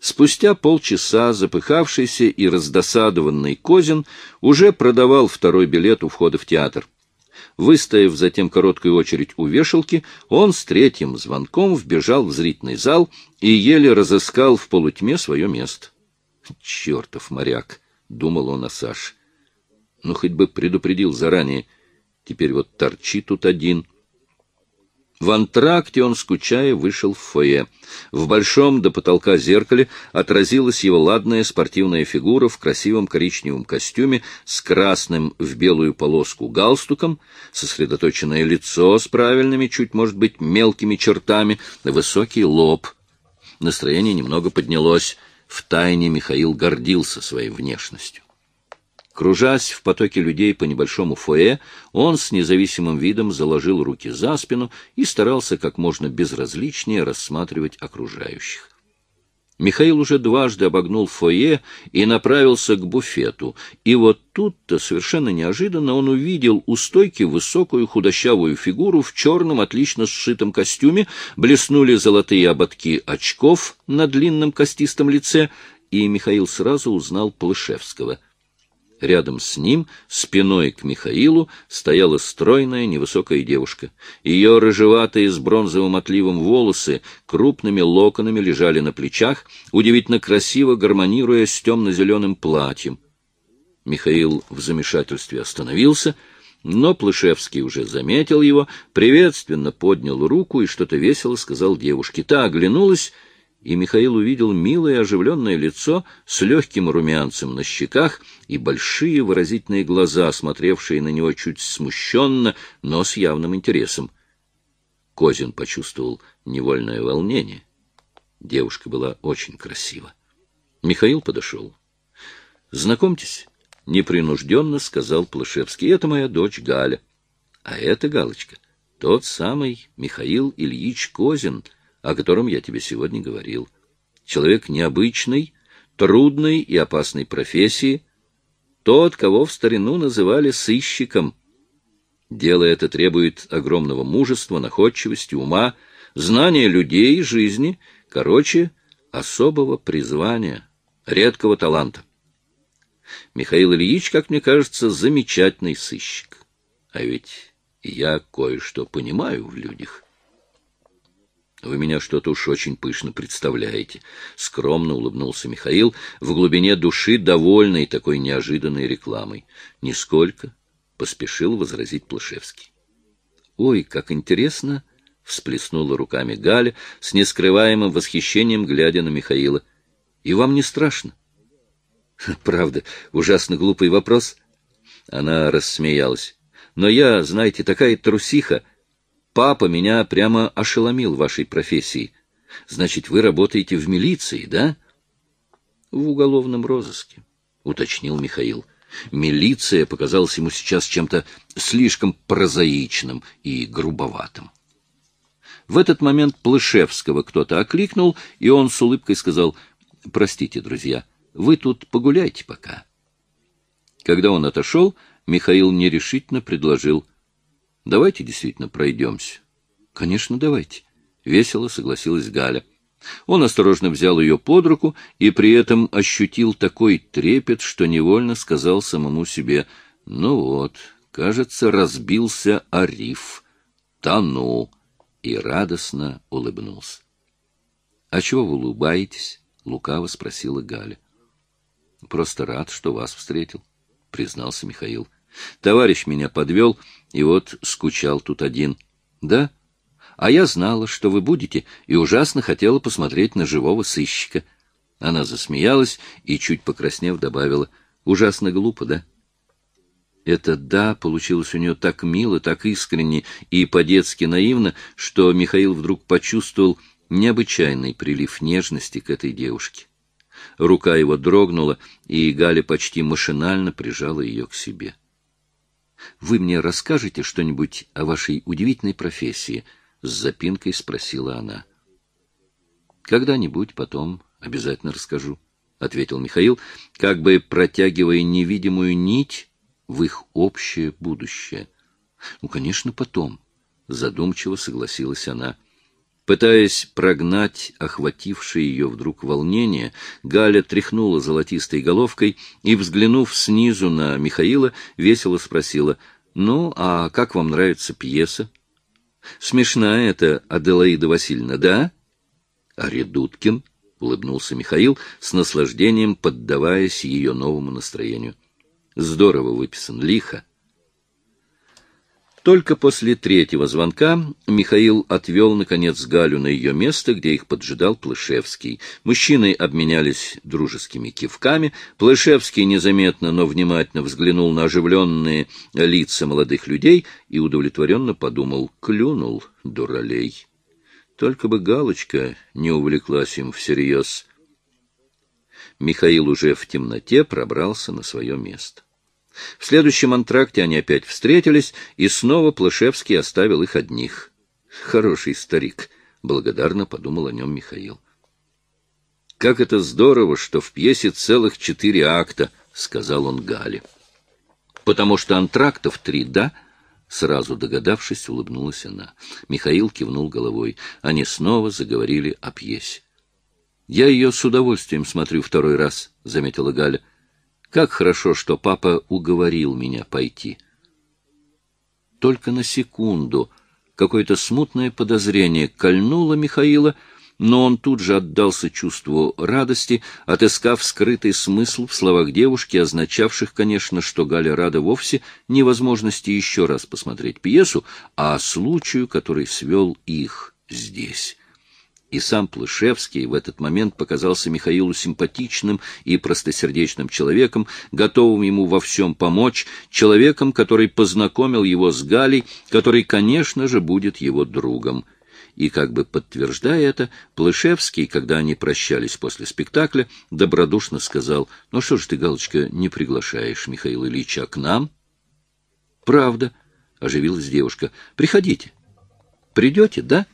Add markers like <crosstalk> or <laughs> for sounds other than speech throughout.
Спустя полчаса запыхавшийся и раздосадованный Козин уже продавал второй билет у входа в театр. Выстояв затем короткую очередь у вешалки, он с третьим звонком вбежал в зрительный зал и еле разыскал в полутьме свое место. «Чертов моряк!» — думал он о Саше. «Ну, хоть бы предупредил заранее. Теперь вот торчи тут один». В антракте он, скучая, вышел в фойе. В большом до потолка зеркале отразилась его ладная спортивная фигура в красивом коричневом костюме с красным в белую полоску галстуком, сосредоточенное лицо с правильными, чуть, может быть, мелкими чертами, высокий лоб. Настроение немного поднялось. Втайне Михаил гордился своей внешностью. Кружась в потоке людей по небольшому фойе, он с независимым видом заложил руки за спину и старался как можно безразличнее рассматривать окружающих. Михаил уже дважды обогнул фойе и направился к буфету, и вот тут-то совершенно неожиданно он увидел у стойки высокую худощавую фигуру в черном отлично сшитом костюме, блеснули золотые ободки очков на длинном костистом лице, и Михаил сразу узнал Плышевского — Рядом с ним, спиной к Михаилу, стояла стройная невысокая девушка. Ее рыжеватые с бронзовым отливом волосы крупными локонами лежали на плечах, удивительно красиво гармонируя с темно-зеленым платьем. Михаил в замешательстве остановился, но Плышевский уже заметил его, приветственно поднял руку и что-то весело сказал девушке. Та оглянулась — и Михаил увидел милое оживленное лицо с легким румянцем на щеках и большие выразительные глаза, смотревшие на него чуть смущенно, но с явным интересом. Козин почувствовал невольное волнение. Девушка была очень красива. Михаил подошел. — Знакомьтесь, — непринужденно сказал Плашевский, — это моя дочь Галя. А это, Галочка, тот самый Михаил Ильич Козин — о котором я тебе сегодня говорил. Человек необычный, трудной и опасной профессии, тот, кого в старину называли сыщиком. Дело это требует огромного мужества, находчивости, ума, знания людей жизни, короче, особого призвания, редкого таланта. Михаил Ильич, как мне кажется, замечательный сыщик. А ведь я кое-что понимаю в людях. Вы меня что-то уж очень пышно представляете. Скромно улыбнулся Михаил, в глубине души довольный такой неожиданной рекламой. Нисколько, поспешил возразить Плашевский. Ой, как интересно! всплеснула руками Галя, с нескрываемым восхищением глядя на Михаила. И вам не страшно? <laughs> Правда, ужасно глупый вопрос. Она рассмеялась. Но я, знаете, такая трусиха, Папа меня прямо ошеломил вашей профессией. Значит, вы работаете в милиции, да? В уголовном розыске, уточнил Михаил. Милиция показалась ему сейчас чем-то слишком прозаичным и грубоватым. В этот момент Плышевского кто-то окликнул, и он с улыбкой сказал, «Простите, друзья, вы тут погуляйте пока». Когда он отошел, Михаил нерешительно предложил, Давайте действительно пройдемся. — Конечно, давайте. — весело согласилась Галя. Он осторожно взял ее под руку и при этом ощутил такой трепет, что невольно сказал самому себе, «Ну вот, кажется, разбился Ариф, тону», и радостно улыбнулся. «А чего вы улыбаетесь?» — лукаво спросила Галя. «Просто рад, что вас встретил», — признался Михаил. Товарищ меня подвел, и вот скучал тут один. Да? А я знала, что вы будете, и ужасно хотела посмотреть на живого сыщика. Она засмеялась и, чуть покраснев, добавила. Ужасно глупо, да? Это «да» получилось у нее так мило, так искренне и по-детски наивно, что Михаил вдруг почувствовал необычайный прилив нежности к этой девушке. Рука его дрогнула, и Галя почти машинально прижала ее к себе. Вы мне расскажете что-нибудь о вашей удивительной профессии? С запинкой спросила она. Когда-нибудь потом обязательно расскажу, ответил Михаил, как бы протягивая невидимую нить в их общее будущее. Ну, конечно, потом, задумчиво согласилась она. Пытаясь прогнать охватившее ее вдруг волнение, Галя тряхнула золотистой головкой и, взглянув снизу на Михаила, весело спросила, «Ну, а как вам нравится пьеса?» «Смешная это Аделаида Васильевна, да?» «А Редуткин?» — улыбнулся Михаил, с наслаждением поддаваясь ее новому настроению. «Здорово выписан, лихо. Только после третьего звонка Михаил отвел, наконец, Галю на ее место, где их поджидал Плышевский. Мужчины обменялись дружескими кивками. Плышевский незаметно, но внимательно взглянул на оживленные лица молодых людей и удовлетворенно подумал «клюнул, дуралей». Только бы Галочка не увлеклась им всерьез. Михаил уже в темноте пробрался на свое место. В следующем антракте они опять встретились, и снова Плашевский оставил их одних. Хороший старик, — благодарно подумал о нем Михаил. «Как это здорово, что в пьесе целых четыре акта», — сказал он Гале. «Потому что антрактов три, да?» Сразу догадавшись, улыбнулась она. Михаил кивнул головой. Они снова заговорили о пьесе. «Я ее с удовольствием смотрю второй раз», — заметила Галя. Как хорошо, что папа уговорил меня пойти. Только на секунду какое-то смутное подозрение кольнуло Михаила, но он тут же отдался чувству радости, отыскав скрытый смысл в словах девушки, означавших, конечно, что Галя рада вовсе невозможности еще раз посмотреть пьесу, а случаю, который свел их здесь и сам Плышевский в этот момент показался Михаилу симпатичным и простосердечным человеком, готовым ему во всем помочь, человеком, который познакомил его с Галей, который, конечно же, будет его другом. И как бы подтверждая это, Плышевский, когда они прощались после спектакля, добродушно сказал, «Ну что ж ты, Галочка, не приглашаешь Михаила Ильича к нам?» «Правда», — оживилась девушка, — «приходите». «Придете, да?»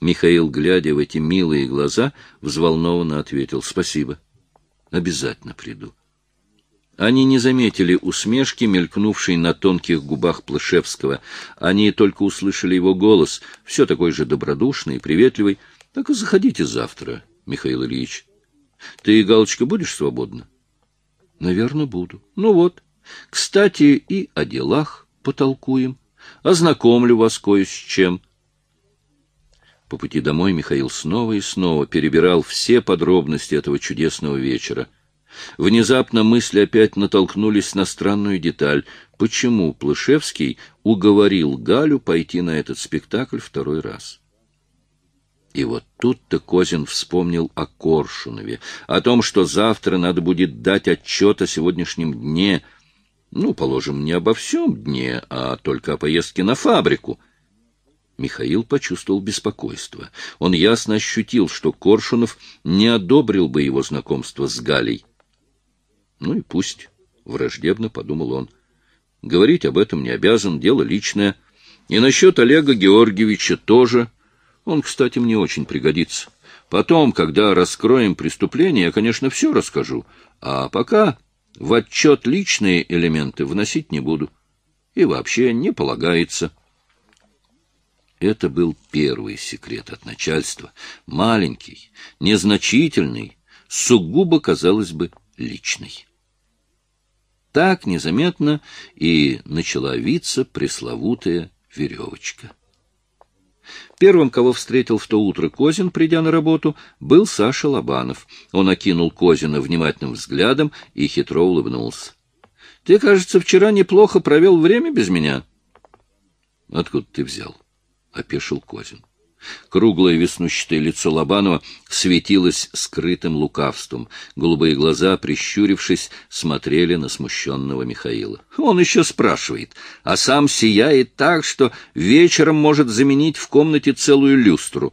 Михаил, глядя в эти милые глаза, взволнованно ответил «Спасибо. Обязательно приду». Они не заметили усмешки, мелькнувшей на тонких губах Плышевского. Они только услышали его голос, все такой же добродушный и приветливый. — Так и заходите завтра, Михаил Ильич. — Ты, Галочка, будешь свободна? — Наверное, буду. — Ну вот. Кстати, и о делах потолкуем. Ознакомлю вас кое с чем. — по пути домой Михаил снова и снова перебирал все подробности этого чудесного вечера. Внезапно мысли опять натолкнулись на странную деталь. Почему Плышевский уговорил Галю пойти на этот спектакль второй раз? И вот тут-то Козин вспомнил о Коршунове, о том, что завтра надо будет дать отчет о сегодняшнем дне. Ну, положим, не обо всем дне, а только о поездке на фабрику — Михаил почувствовал беспокойство. Он ясно ощутил, что Коршунов не одобрил бы его знакомство с Галей. Ну и пусть, — враждебно подумал он. Говорить об этом не обязан, дело личное. И насчет Олега Георгиевича тоже. Он, кстати, мне очень пригодится. Потом, когда раскроем преступление, я, конечно, все расскажу. А пока в отчет личные элементы вносить не буду. И вообще не полагается. Это был первый секрет от начальства, маленький, незначительный, сугубо, казалось бы, личный. Так незаметно и начала виться пресловутая веревочка. Первым, кого встретил в то утро Козин, придя на работу, был Саша Лобанов. Он окинул Козина внимательным взглядом и хитро улыбнулся. — Ты, кажется, вчера неплохо провел время без меня. — Откуда ты взял? —— опешил Козин. Круглое веснущатое лицо Лобанова светилось скрытым лукавством. Голубые глаза, прищурившись, смотрели на смущенного Михаила. Он еще спрашивает, а сам сияет так, что вечером может заменить в комнате целую люстру.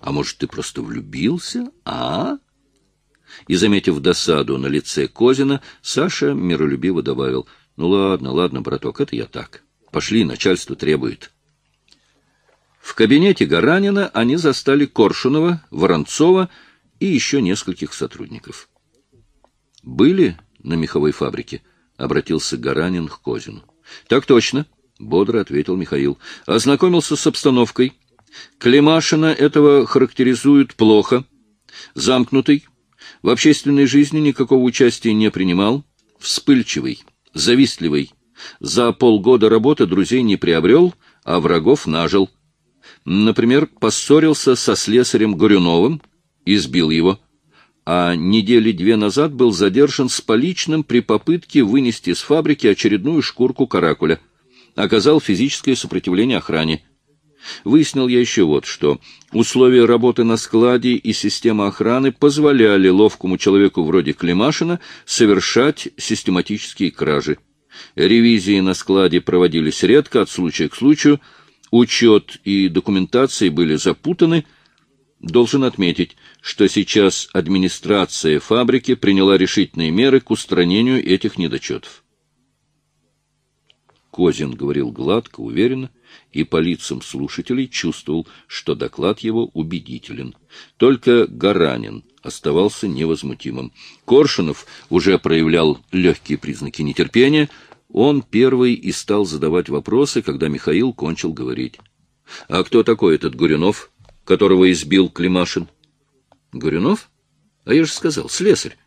А может, ты просто влюбился, а? И, заметив досаду на лице Козина, Саша миролюбиво добавил, ну ладно, ладно, браток, это я так. Пошли, начальство требует. В кабинете Гаранина они застали Коршунова, Воронцова и еще нескольких сотрудников. «Были на меховой фабрике?» — обратился Гаранин к Козину. «Так точно», — бодро ответил Михаил. «Ознакомился с обстановкой. Климашина этого характеризуют плохо. Замкнутый, в общественной жизни никакого участия не принимал, вспыльчивый, завистливый. За полгода работы друзей не приобрел, а врагов нажил. Например, поссорился со слесарем Горюновым, избил его, а недели две назад был задержан с поличным при попытке вынести с фабрики очередную шкурку каракуля. Оказал физическое сопротивление охране. Выяснил я еще вот что. Условия работы на складе и система охраны позволяли ловкому человеку вроде Климашина совершать систематические кражи. Ревизии на складе проводились редко, от случая к случаю. Учет и документации были запутаны. Должен отметить, что сейчас администрация фабрики приняла решительные меры к устранению этих недочетов. Козин говорил гладко, уверенно, и по лицам слушателей чувствовал, что доклад его убедителен. Только Гаранин оставался невозмутимым. Коршунов уже проявлял легкие признаки нетерпения. Он первый и стал задавать вопросы, когда Михаил кончил говорить. — А кто такой этот Гурюнов, которого избил Климашин? — Гурюнов? А я же сказал, слесарь.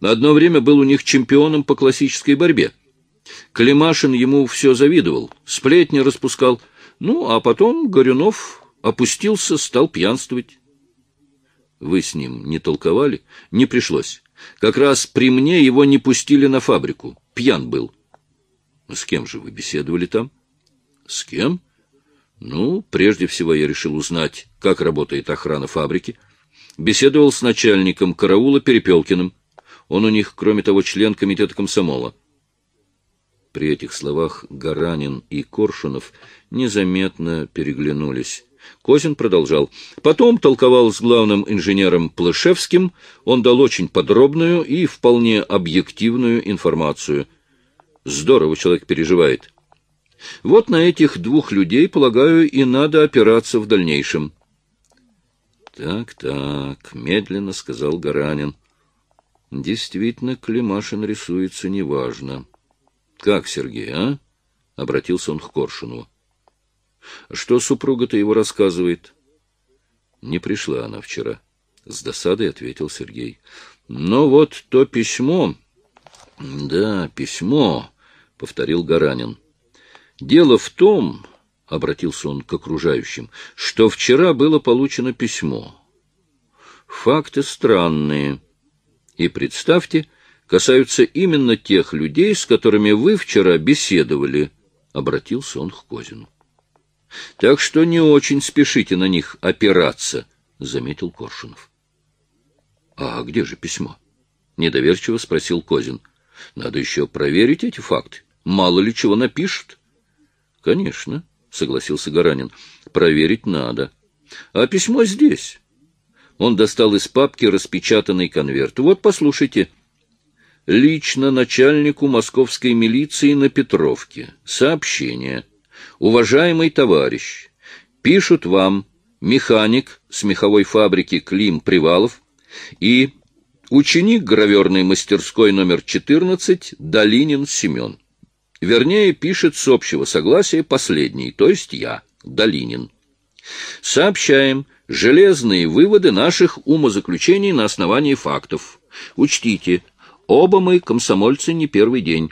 Одно время был у них чемпионом по классической борьбе. Климашин ему все завидовал, сплетни распускал. Ну, а потом Горюнов опустился, стал пьянствовать. Вы с ним не толковали? Не пришлось. Как раз при мне его не пустили на фабрику. Пьян был. С кем же вы беседовали там? С кем? Ну, прежде всего я решил узнать, как работает охрана фабрики. Беседовал с начальником караула Перепелкиным. Он у них, кроме того, член комитета комсомола. При этих словах Гаранин и Коршунов незаметно переглянулись. Козин продолжал. Потом толковал с главным инженером Плышевским. Он дал очень подробную и вполне объективную информацию. Здорово человек переживает. Вот на этих двух людей, полагаю, и надо опираться в дальнейшем. «Так, так», — медленно сказал Гаранин. «Действительно, Климашин рисуется неважно». Как, Сергей, а? — обратился он к Коршунову. — Что супруга-то его рассказывает? — Не пришла она вчера. С досадой ответил Сергей. — Но вот то письмо... — Да, письмо, — повторил Гаранин. — Дело в том, — обратился он к окружающим, — что вчера было получено письмо. Факты странные. И представьте, — касаются именно тех людей, с которыми вы вчера беседовали, — обратился он к Козину. — Так что не очень спешите на них опираться, — заметил Коршунов. — А где же письмо? — недоверчиво спросил Козин. — Надо еще проверить эти факты. Мало ли чего напишут. — Конечно, — согласился Гаранин. — Проверить надо. — А письмо здесь. Он достал из папки распечатанный конверт. Вот, послушайте. — лично начальнику московской милиции на Петровке. Сообщение. Уважаемый товарищ, пишут вам механик с меховой фабрики Клим Привалов и ученик граверной мастерской номер 14 Долинин Семен. Вернее, пишет с общего согласия последний, то есть я, Долинин. Сообщаем железные выводы наших умозаключений на основании фактов. Учтите, Оба мы комсомольцы не первый день.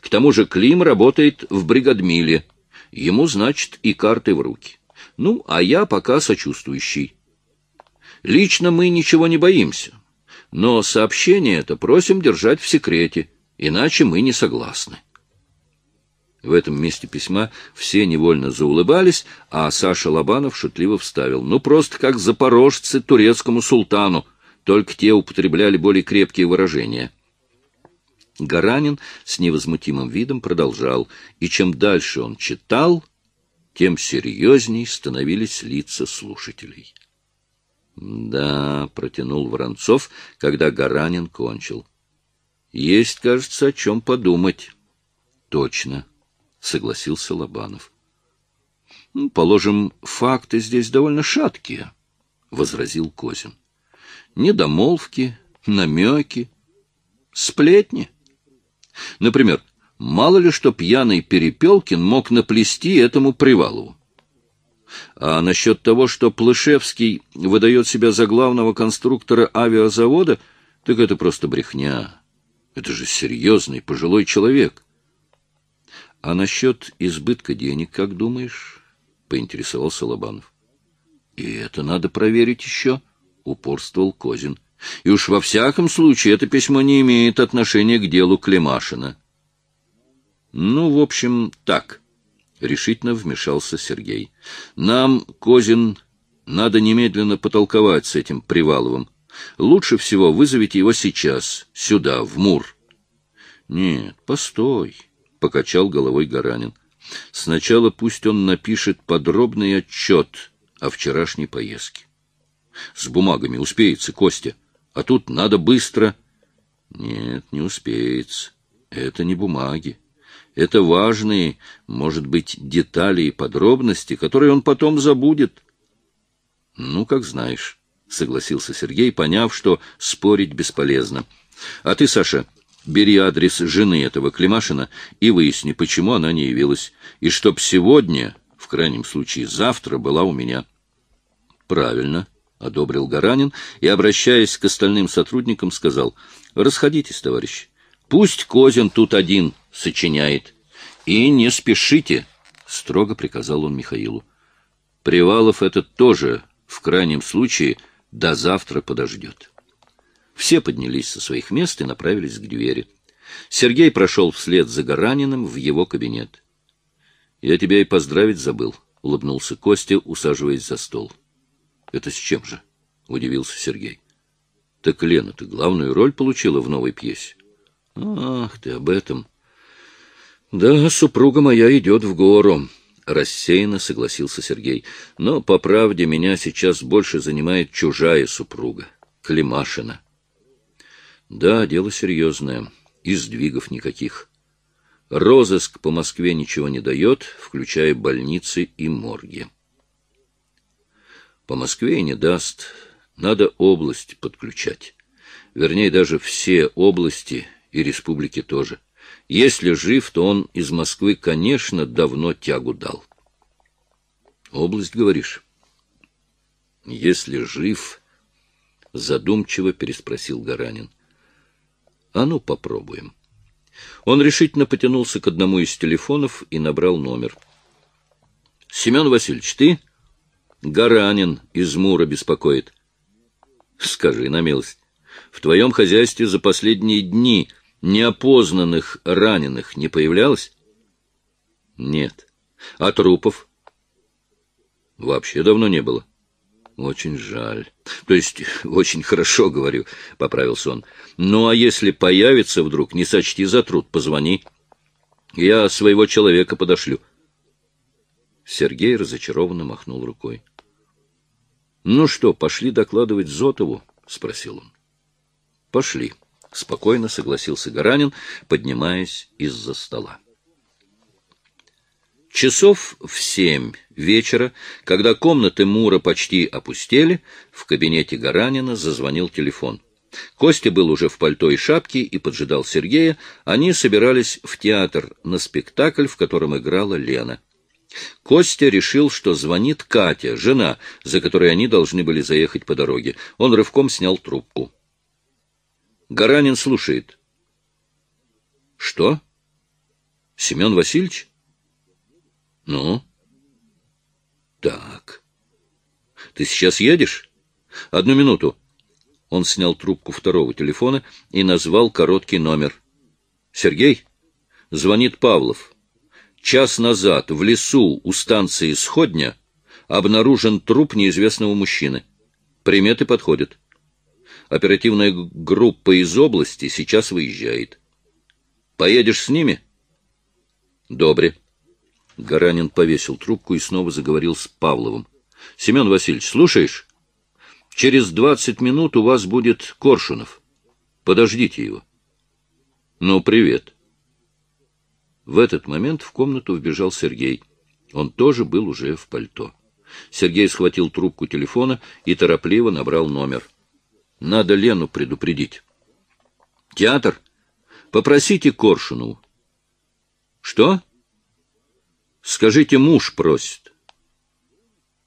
К тому же Клим работает в бригадмиле. Ему, значит, и карты в руки. Ну, а я пока сочувствующий. Лично мы ничего не боимся. Но сообщение это просим держать в секрете, иначе мы не согласны. В этом месте письма все невольно заулыбались, а Саша Лобанов шутливо вставил. Ну, просто как запорожцы турецкому султану, только те употребляли более крепкие выражения. Гаранин с невозмутимым видом продолжал, и чем дальше он читал, тем серьезней становились лица слушателей. «Да», — протянул Воронцов, когда Гаранин кончил. «Есть, кажется, о чем подумать». «Точно», — согласился Лобанов. «Ну, «Положим, факты здесь довольно шаткие», — возразил Козин. «Недомолвки, намеки, сплетни». Например, мало ли что пьяный Перепелкин мог наплести этому Привалову. А насчет того, что Плышевский выдает себя за главного конструктора авиазавода, так это просто брехня. Это же серьезный пожилой человек. А насчет избытка денег, как думаешь? — поинтересовался Лобанов. — И это надо проверить еще, — упорствовал Козин. — И уж во всяком случае это письмо не имеет отношения к делу Климашина. — Ну, в общем, так, — решительно вмешался Сергей. — Нам, Козин, надо немедленно потолковать с этим Приваловым. Лучше всего вызовите его сейчас, сюда, в Мур. — Нет, постой, — покачал головой Гаранин. — Сначала пусть он напишет подробный отчет о вчерашней поездке. С бумагами успеется, Костя. А тут надо быстро... Нет, не успеется. Это не бумаги. Это важные, может быть, детали и подробности, которые он потом забудет. Ну, как знаешь, — согласился Сергей, поняв, что спорить бесполезно. А ты, Саша, бери адрес жены этого Климашина и выясни, почему она не явилась, и чтоб сегодня, в крайнем случае завтра, была у меня. — Правильно, — одобрил Гаранин и, обращаясь к остальным сотрудникам, сказал, — расходитесь, товарищи. Пусть Козин тут один сочиняет. И не спешите, — строго приказал он Михаилу. Привалов этот тоже, в крайнем случае, до завтра подождет. Все поднялись со своих мест и направились к двери. Сергей прошел вслед за Гараниным в его кабинет. — Я тебя и поздравить забыл, — улыбнулся Костя, усаживаясь за стол. — это с чем же? — удивился Сергей. — Так Лена, ты главную роль получила в новой пьесе. — Ах, ты об этом. — Да, супруга моя идет в гору, — рассеянно согласился Сергей. — Но, по правде, меня сейчас больше занимает чужая супруга, Климашина. — Да, дело серьезное, и сдвигов никаких. Розыск по Москве ничего не дает, включая больницы и морги. По Москве и не даст. Надо область подключать. Вернее, даже все области и республики тоже. Если жив, то он из Москвы, конечно, давно тягу дал. Область, говоришь? Если жив, задумчиво переспросил Гаранин. А ну, попробуем. Он решительно потянулся к одному из телефонов и набрал номер. — Семен Васильевич, ты? — Гаранин из Мура беспокоит. Скажи на милость, в твоем хозяйстве за последние дни неопознанных раненых не появлялось? Нет. А трупов? Вообще давно не было. Очень жаль. То есть, <laughs> очень хорошо, говорю, — поправился он. Ну, а если появится вдруг, не сочти за труд, позвони. Я своего человека подошлю. Сергей разочарованно махнул рукой. — Ну что, пошли докладывать Зотову? — спросил он. — Пошли, — спокойно согласился Гаранин, поднимаясь из-за стола. Часов в семь вечера, когда комнаты Мура почти опустели, в кабинете Гаранина зазвонил телефон. Костя был уже в пальто и шапке и поджидал Сергея. Они собирались в театр на спектакль, в котором играла Лена. Костя решил, что звонит Катя, жена, за которой они должны были заехать по дороге. Он рывком снял трубку. Гаранин слушает. — Что? — Семен Васильевич? — Ну? — Так. — Ты сейчас едешь? — Одну минуту. Он снял трубку второго телефона и назвал короткий номер. — Сергей? Звонит Павлов. — Час назад в лесу у станции Сходня обнаружен труп неизвестного мужчины. Приметы подходят. Оперативная группа из области сейчас выезжает. Поедешь с ними? Добре. Гаранин повесил трубку и снова заговорил с Павловым. — Семен Васильевич, слушаешь? Через двадцать минут у вас будет Коршунов. Подождите его. — Ну, привет. В этот момент в комнату вбежал Сергей. Он тоже был уже в пальто. Сергей схватил трубку телефона и торопливо набрал номер. Надо Лену предупредить. Театр? Попросите Коршунову. Что? Скажите, муж просит.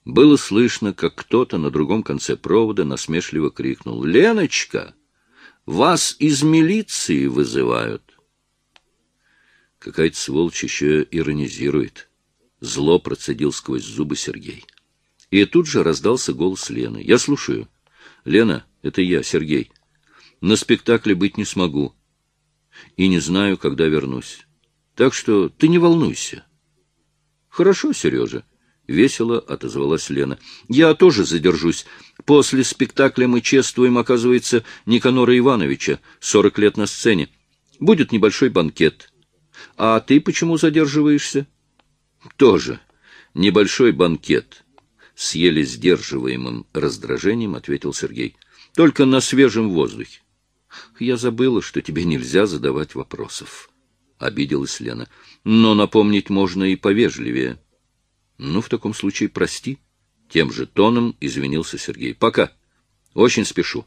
Было слышно, как кто-то на другом конце провода насмешливо крикнул «Леночка, вас из милиции вызывают!» Какая-то сволочь еще иронизирует. Зло процедил сквозь зубы Сергей. И тут же раздался голос Лены. «Я слушаю. Лена, это я, Сергей. На спектакле быть не смогу. И не знаю, когда вернусь. Так что ты не волнуйся». «Хорошо, Сережа», — весело отозвалась Лена. «Я тоже задержусь. После спектакля мы чествуем, оказывается, Никанора Ивановича, сорок лет на сцене. Будет небольшой банкет. А ты почему задерживаешься?» «Тоже. Небольшой банкет» с еле сдерживаемым раздражением ответил Сергей. — Только на свежем воздухе. — Я забыла, что тебе нельзя задавать вопросов. — обиделась Лена. — Но напомнить можно и повежливее. — Ну, в таком случае прости. Тем же тоном извинился Сергей. — Пока. Очень спешу.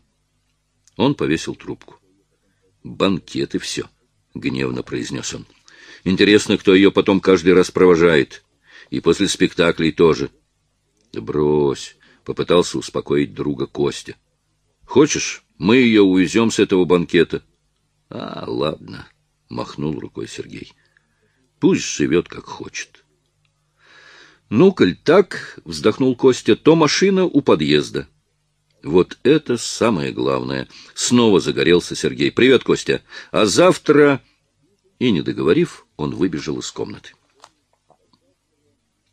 Он повесил трубку. — Банкет и все, — гневно произнес он. — Интересно, кто ее потом каждый раз провожает. И после спектаклей тоже. — брось, — попытался успокоить друга Костя. — Хочешь, мы ее увезем с этого банкета? — А, ладно, — махнул рукой Сергей. — Пусть живет, как хочет. — Ну, коль так, — вздохнул Костя, — то машина у подъезда. Вот это самое главное. Снова загорелся Сергей. Привет, Костя. А завтра... И, не договорив, он выбежал из комнаты.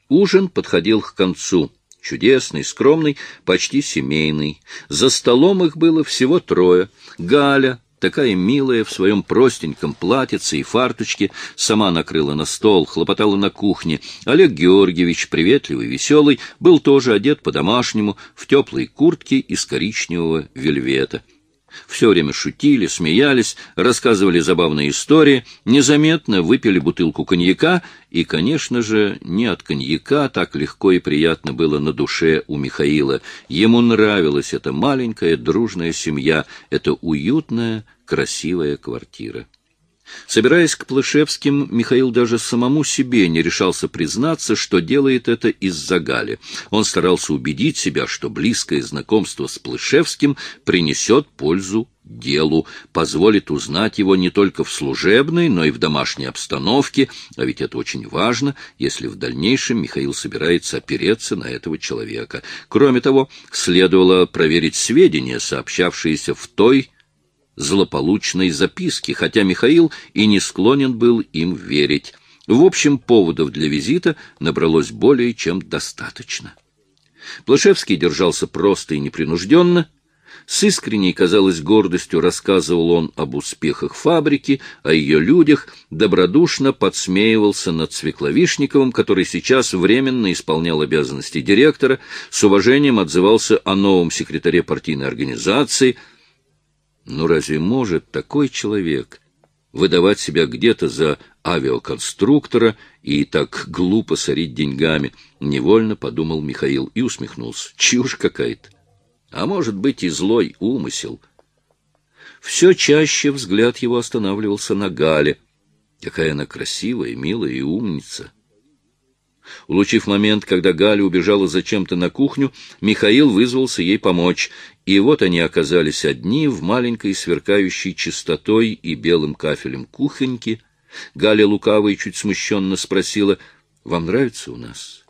Ужин подходил к концу. Чудесный, скромный, почти семейный. За столом их было всего трое. Галя, такая милая, в своем простеньком платьице и фарточке, сама накрыла на стол, хлопотала на кухне. Олег Георгиевич, приветливый, веселый, был тоже одет по-домашнему, в теплой куртке из коричневого вельвета. Все время шутили, смеялись, рассказывали забавные истории, незаметно выпили бутылку коньяка, и, конечно же, не от коньяка так легко и приятно было на душе у Михаила. Ему нравилась эта маленькая дружная семья, эта уютная, красивая квартира. Собираясь к Плышевским, Михаил даже самому себе не решался признаться, что делает это из-за Гали. Он старался убедить себя, что близкое знакомство с Плышевским принесет пользу делу, позволит узнать его не только в служебной, но и в домашней обстановке, а ведь это очень важно, если в дальнейшем Михаил собирается опереться на этого человека. Кроме того, следовало проверить сведения, сообщавшиеся в той злополучной записки, хотя Михаил и не склонен был им верить. В общем, поводов для визита набралось более чем достаточно. Плашевский держался просто и непринужденно. С искренней, казалось, гордостью рассказывал он об успехах фабрики, о ее людях, добродушно подсмеивался над Свекловишниковым, который сейчас временно исполнял обязанности директора, с уважением отзывался о новом секретаре партийной организации — ну разве может такой человек выдавать себя где-то за авиаконструктора и так глупо сорить деньгами? Невольно подумал Михаил и усмехнулся. Чушь какая-то. А может быть и злой умысел. Все чаще взгляд его останавливался на Гале. Какая она красивая, милая и умница. Улучив момент, когда Галя убежала зачем-то на кухню, Михаил вызвался ей помочь, и вот они оказались одни в маленькой сверкающей чистотой и белым кафелем кухоньке. Галя лукаво и чуть смущенно спросила, «Вам нравится у нас?»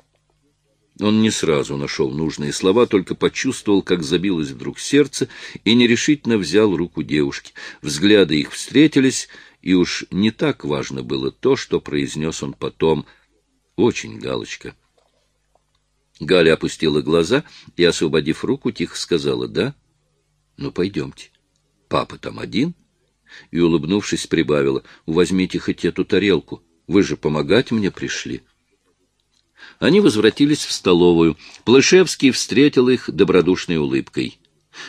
Он не сразу нашел нужные слова, только почувствовал, как забилось вдруг сердце, и нерешительно взял руку девушки. Взгляды их встретились, и уж не так важно было то, что произнес он потом — очень, Галочка. Галя опустила глаза и, освободив руку, тихо сказала «да». «Ну, пойдемте. Папа там один?» И, улыбнувшись, прибавила «возьмите хоть эту тарелку. Вы же помогать мне пришли». Они возвратились в столовую. Плышевский встретил их добродушной улыбкой.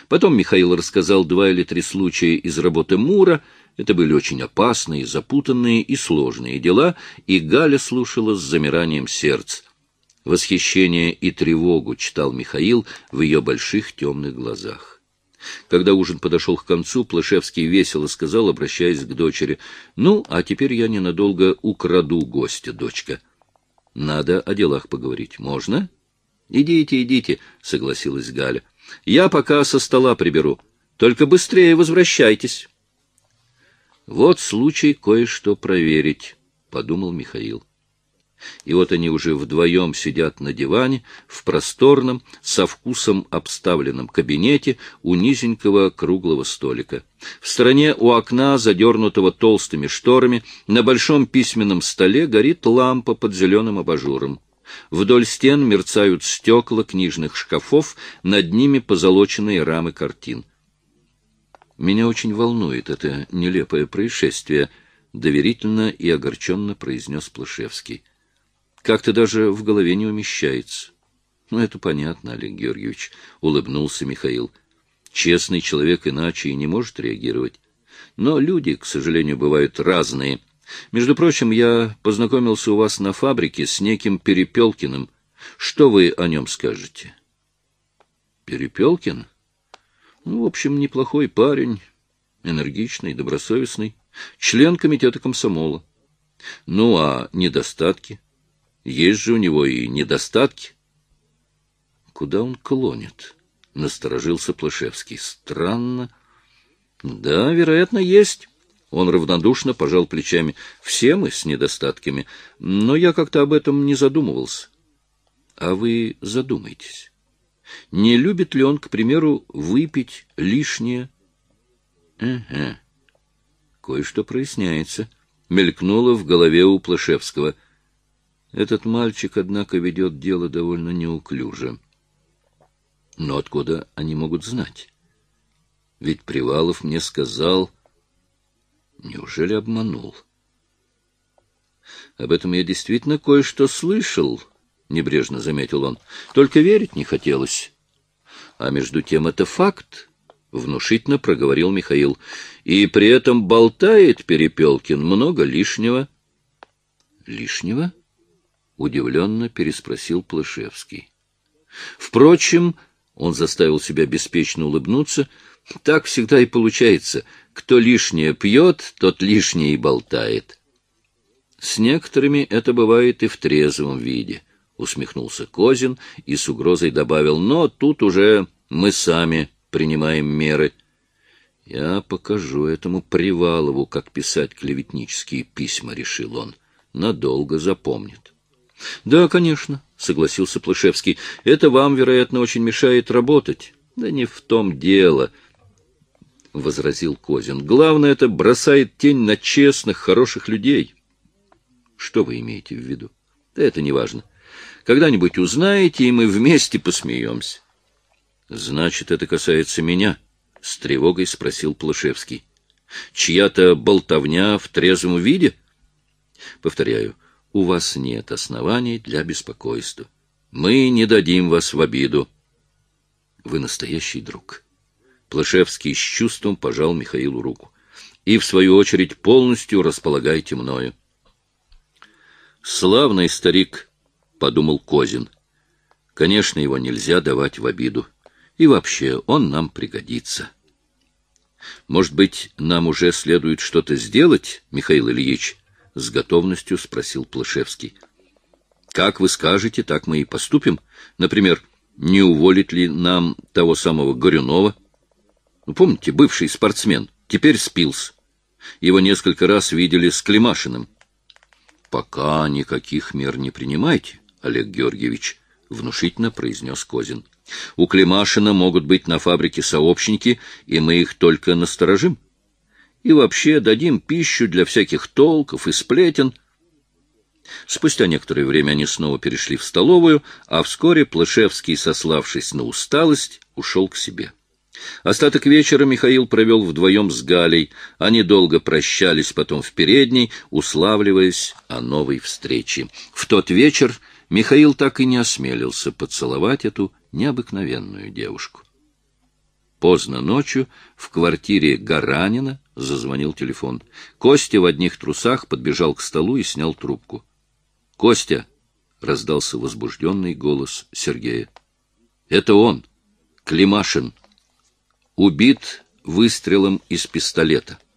Потом Михаил рассказал два или три случая из работы Мура — это были очень опасные, запутанные и сложные дела, и Галя слушала с замиранием сердца. Восхищение и тревогу читал Михаил в ее больших темных глазах. Когда ужин подошел к концу, Плашевский весело сказал, обращаясь к дочери, «Ну, а теперь я ненадолго украду гостя, дочка. Надо о делах поговорить. Можно?» Идите, идите, согласилась Галя. Я пока со стола приберу. Только быстрее возвращайтесь. Вот случай кое-что проверить, подумал Михаил. И вот они уже вдвоем сидят на диване в просторном, со вкусом обставленном кабинете у низенького круглого столика. В стороне у окна, задернутого толстыми шторами, на большом письменном столе горит лампа под зеленым абажуром. Вдоль стен мерцают стекла книжных шкафов, над ними позолоченные рамы картин. «Меня очень волнует это нелепое происшествие», — доверительно и огорченно произнес Плашевский. Как-то даже в голове не умещается. — Ну, это понятно, Олег Георгиевич, — улыбнулся Михаил. Честный человек иначе и не может реагировать. Но люди, к сожалению, бывают разные. Между прочим, я познакомился у вас на фабрике с неким Перепелкиным. Что вы о нем скажете? Перепелкин? Ну, в общем, неплохой парень, энергичный, добросовестный, член комитета комсомола. Ну, а недостатки? Есть же у него и недостатки. Куда он клонит? Насторожился Плашевский. Странно. Да, вероятно, есть. Он равнодушно пожал плечами. Все мы с недостатками, но я как-то об этом не задумывался. А вы задумайтесь. Не любит ли он, к примеру, выпить лишнее? Ага. Кое-что проясняется. Мелькнуло в голове у Плашевского — этот мальчик, однако, ведет дело довольно неуклюже. Но откуда они могут знать? Ведь Привалов мне сказал... Неужели обманул? Об этом я действительно кое-что слышал, — небрежно заметил он. Только верить не хотелось. А между тем это факт, — внушительно проговорил Михаил. И при этом болтает Перепелкин много лишнего. Лишнего? — удивленно переспросил Плашевский. Впрочем, он заставил себя беспечно улыбнуться. Так всегда и получается. Кто лишнее пьет, тот лишнее и болтает. С некоторыми это бывает и в трезвом виде, — усмехнулся Козин и с угрозой добавил, — но тут уже мы сами принимаем меры. Я покажу этому Привалову, как писать клеветнические письма, — решил он. Надолго запомнит. — Да, конечно, — согласился Плышевский. — Это вам, вероятно, очень мешает работать. — Да не в том дело, — возразил Козин. — Главное, это бросает тень на честных, хороших людей. — Что вы имеете в виду? — Да это не важно. Когда-нибудь узнаете, и мы вместе посмеемся. — Значит, это касается меня? — с тревогой спросил Плышевский. — Чья-то болтовня в трезвом виде? — Повторяю, — у вас нет оснований для беспокойства. Мы не дадим вас в обиду. Вы настоящий друг. Плашевский с чувством пожал Михаилу руку. И, в свою очередь, полностью располагайте мною. Славный старик, — подумал Козин. Конечно, его нельзя давать в обиду. И вообще, он нам пригодится. Может быть, нам уже следует что-то сделать, Михаил Ильич? — с готовностью спросил Плашевский. — Как вы скажете, так мы и поступим. Например, не уволить ли нам того самого Горюнова? Ну, помните, бывший спортсмен, теперь спился. Его несколько раз видели с Климашиным. — Пока никаких мер не принимайте, Олег Георгиевич, — внушительно произнес Козин. — У Климашина могут быть на фабрике сообщники, и мы их только насторожим. — и вообще дадим пищу для всяких толков и сплетен. Спустя некоторое время они снова перешли в столовую, а вскоре Плышевский, сославшись на усталость, ушел к себе. Остаток вечера Михаил провел вдвоем с Галей. Они долго прощались потом в передней, уславливаясь о новой встрече. В тот вечер Михаил так и не осмелился поцеловать эту необыкновенную девушку. Поздно ночью в квартире Гаранина зазвонил телефон. Костя в одних трусах подбежал к столу и снял трубку. — Костя! — раздался возбужденный голос Сергея. — Это он, Климашин, убит выстрелом из пистолета. —